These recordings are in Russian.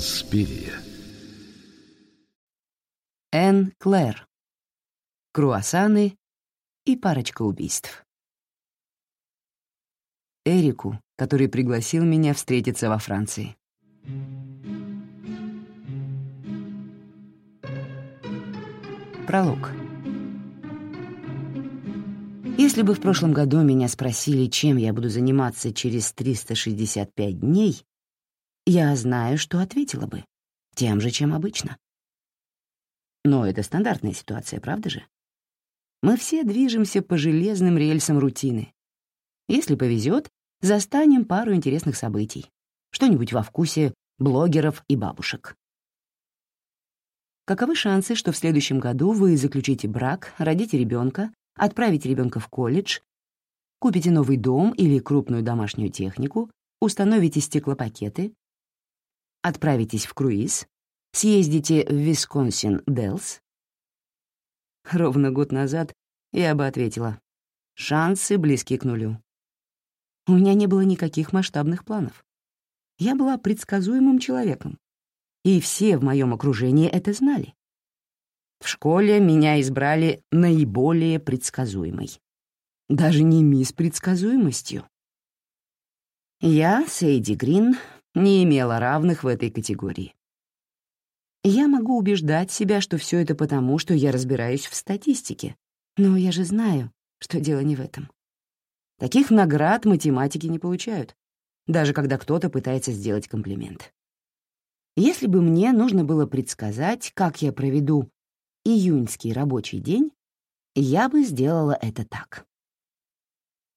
Инспирия. Энн Клэр. Круассаны и парочка убийств. Эрику, который пригласил меня встретиться во Франции. Пролог. Если бы в прошлом году меня спросили, чем я буду заниматься через 365 дней, я знаю, что ответила бы. Тем же, чем обычно. Но это стандартная ситуация, правда же? Мы все движемся по железным рельсам рутины. Если повезет, застанем пару интересных событий. Что-нибудь во вкусе блогеров и бабушек. Каковы шансы, что в следующем году вы заключите брак, родите ребенка, отправите ребенка в колледж, купите новый дом или крупную домашнюю технику, установите стеклопакеты, отправитесь в круиз, съездите в Висконсин-Делс? Ровно год назад я бы ответила, шансы близки к нулю. У меня не было никаких масштабных планов. Я была предсказуемым человеком, и все в моем окружении это знали. В школе меня избрали наиболее предсказуемой. Даже не мисс предсказуемостью. Я, Сейди Грин, не имела равных в этой категории. Я могу убеждать себя, что все это потому, что я разбираюсь в статистике, но я же знаю, что дело не в этом. Таких наград математики не получают, даже когда кто-то пытается сделать комплимент. Если бы мне нужно было предсказать, как я проведу июньский рабочий день, я бы сделала это так.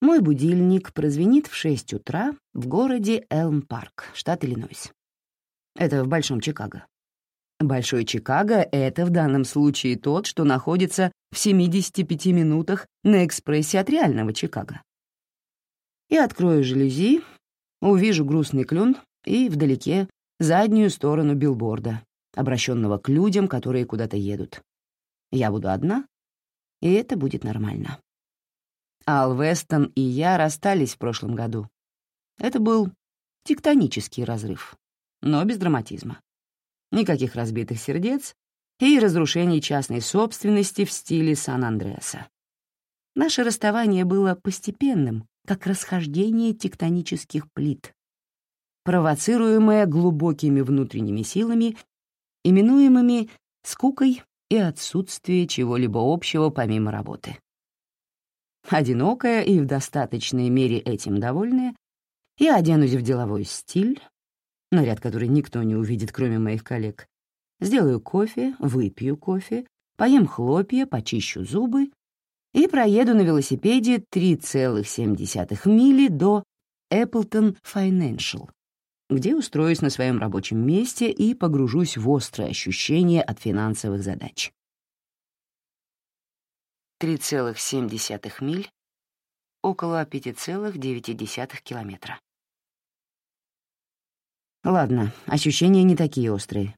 Мой будильник прозвенит в 6 утра в городе Элм-Парк, штат Иллинойс. Это в Большом Чикаго. Большой Чикаго — это в данном случае тот, что находится в 75 минутах на экспрессе от реального Чикаго. Я открою жалюзи, увижу грустный клюн и вдалеке заднюю сторону билборда, обращенного к людям, которые куда-то едут. Я буду одна, и это будет нормально. Ал Вестон и я расстались в прошлом году. Это был тектонический разрыв, но без драматизма. Никаких разбитых сердец и разрушений частной собственности в стиле Сан-Андреаса. Наше расставание было постепенным, как расхождение тектонических плит, провоцируемое глубокими внутренними силами, именуемыми скукой и отсутствие чего-либо общего помимо работы. Одинокая и в достаточной мере этим довольная, я оденусь в деловой стиль, наряд, который никто не увидит, кроме моих коллег, сделаю кофе, выпью кофе, поем хлопья, почищу зубы и проеду на велосипеде 3,7 мили до Appleton Financial, где устроюсь на своем рабочем месте и погружусь в острое ощущение от финансовых задач. 3,7 миль, около 5,9 километра. Ладно, ощущения не такие острые.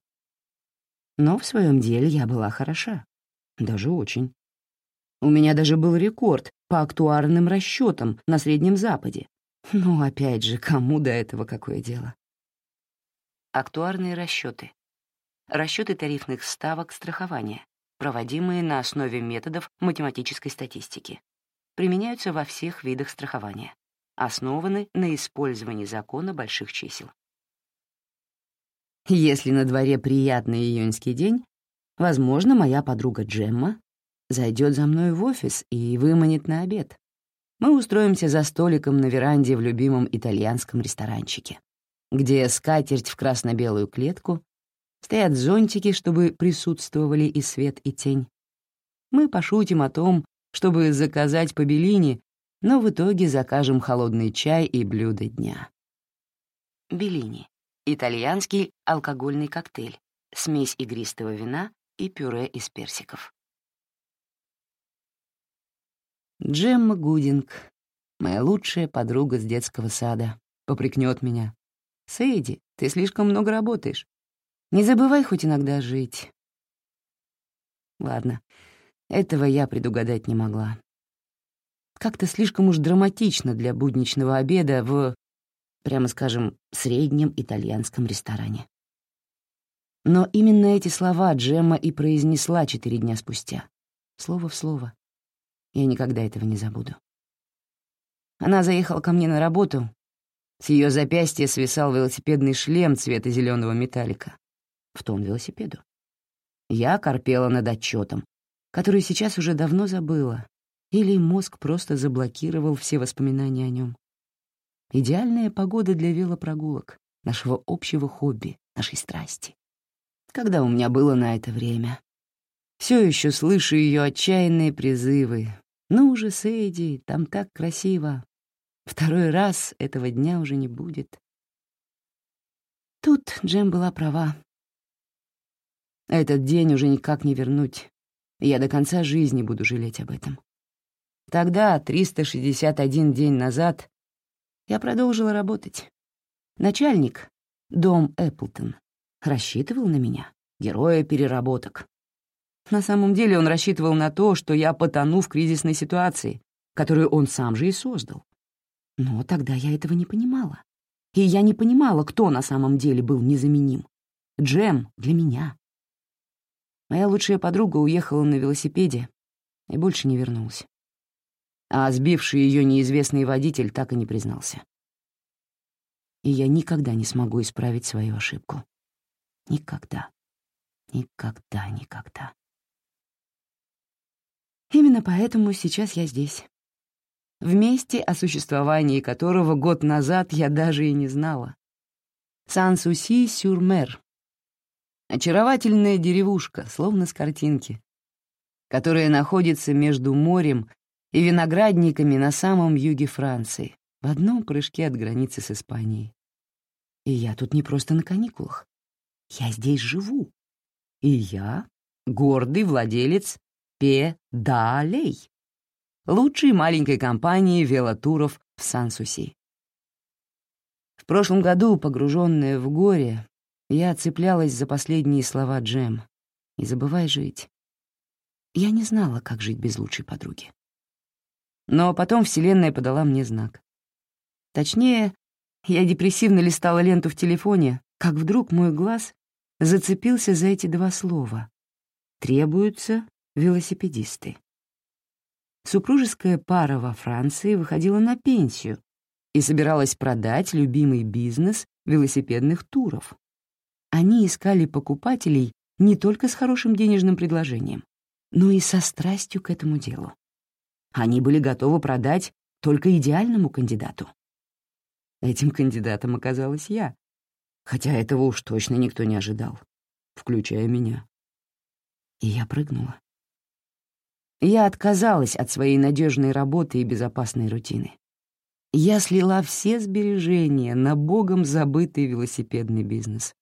Но в своем деле я была хороша. Даже очень. У меня даже был рекорд по актуарным расчетам на Среднем Западе. Но опять же, кому до этого какое дело? Актуарные расчеты. Расчеты тарифных ставок страхования, проводимые на основе методов математической статистики. Применяются во всех видах страхования. Основаны на использовании закона больших чисел. Если на дворе приятный июньский день, возможно, моя подруга Джемма зайдет за мной в офис и выманит на обед. Мы устроимся за столиком на веранде в любимом итальянском ресторанчике, где скатерть в красно-белую клетку, стоят зонтики, чтобы присутствовали и свет, и тень. Мы пошутим о том, чтобы заказать по Беллини, но в итоге закажем холодный чай и блюдо дня. Беллини Итальянский алкогольный коктейль, смесь игристого вина и пюре из персиков. Джемма Гудинг, моя лучшая подруга с детского сада, попрекнет меня. «Сейди, ты слишком много работаешь. Не забывай хоть иногда жить». Ладно, этого я предугадать не могла. Как-то слишком уж драматично для будничного обеда в прямо скажем, среднем итальянском ресторане. Но именно эти слова Джемма и произнесла четыре дня спустя. Слово в слово. Я никогда этого не забуду. Она заехала ко мне на работу. С ее запястья свисал велосипедный шлем цвета зеленого металлика. В тон велосипеду. Я корпела над отчетом, который сейчас уже давно забыла, или мозг просто заблокировал все воспоминания о нем. Идеальная погода для велопрогулок, нашего общего хобби, нашей страсти. Когда у меня было на это время? Все еще слышу ее отчаянные призывы. «Ну уже, Сэйди, там так красиво. Второй раз этого дня уже не будет». Тут Джем была права. Этот день уже никак не вернуть. Я до конца жизни буду жалеть об этом. Тогда, 361 день назад, я продолжила работать. Начальник, дом Эпплтон, рассчитывал на меня, героя переработок. На самом деле он рассчитывал на то, что я потону в кризисной ситуации, которую он сам же и создал. Но тогда я этого не понимала. И я не понимала, кто на самом деле был незаменим. Джем для меня. Моя лучшая подруга уехала на велосипеде и больше не вернулась. А сбивший ее неизвестный водитель так и не признался. И я никогда не смогу исправить свою ошибку. Никогда. Никогда, никогда. Именно поэтому сейчас я здесь. В месте, о существовании которого год назад я даже и не знала. Сан-Суси-Сюр-Мер. Очаровательная деревушка, словно с картинки, которая находится между морем и виноградниками на самом юге Франции, в одном прыжке от границы с Испанией. И я тут не просто на каникулах. Я здесь живу. И я — гордый владелец Педалей, лучшей маленькой компании велотуров в Сан-Суси. В прошлом году, погруженная в горе, я цеплялась за последние слова Джем «Не забывай жить». Я не знала, как жить без лучшей подруги. Но потом Вселенная подала мне знак. Точнее, я депрессивно листала ленту в телефоне, как вдруг мой глаз зацепился за эти два слова. «Требуются велосипедисты». Супружеская пара во Франции выходила на пенсию и собиралась продать любимый бизнес велосипедных туров. Они искали покупателей не только с хорошим денежным предложением, но и со страстью к этому делу. Они были готовы продать только идеальному кандидату. Этим кандидатом оказалась я, хотя этого уж точно никто не ожидал, включая меня. И я прыгнула. Я отказалась от своей надежной работы и безопасной рутины. Я слила все сбережения на богом забытый велосипедный бизнес.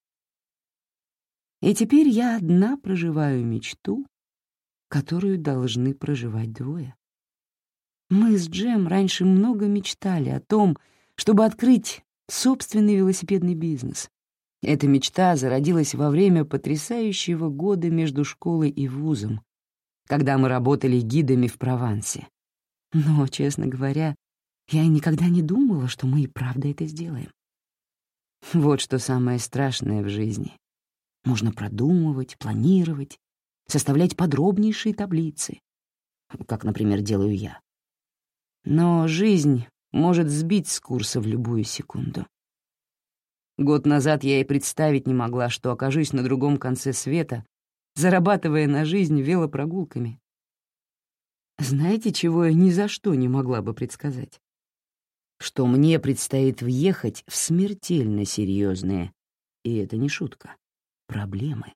И теперь я одна проживаю мечту, которую должны проживать двое. Мы с Джем раньше много мечтали о том, чтобы открыть собственный велосипедный бизнес. Эта мечта зародилась во время потрясающего года между школой и вузом, когда мы работали гидами в Провансе. Но, честно говоря, я никогда не думала, что мы и правда это сделаем. Вот что самое страшное в жизни. Можно продумывать, планировать, составлять подробнейшие таблицы, как, например, делаю я. Но жизнь может сбить с курса в любую секунду. Год назад я и представить не могла, что окажусь на другом конце света, зарабатывая на жизнь велопрогулками. Знаете, чего я ни за что не могла бы предсказать? Что мне предстоит въехать в смертельно серьезные, и это не шутка, проблемы.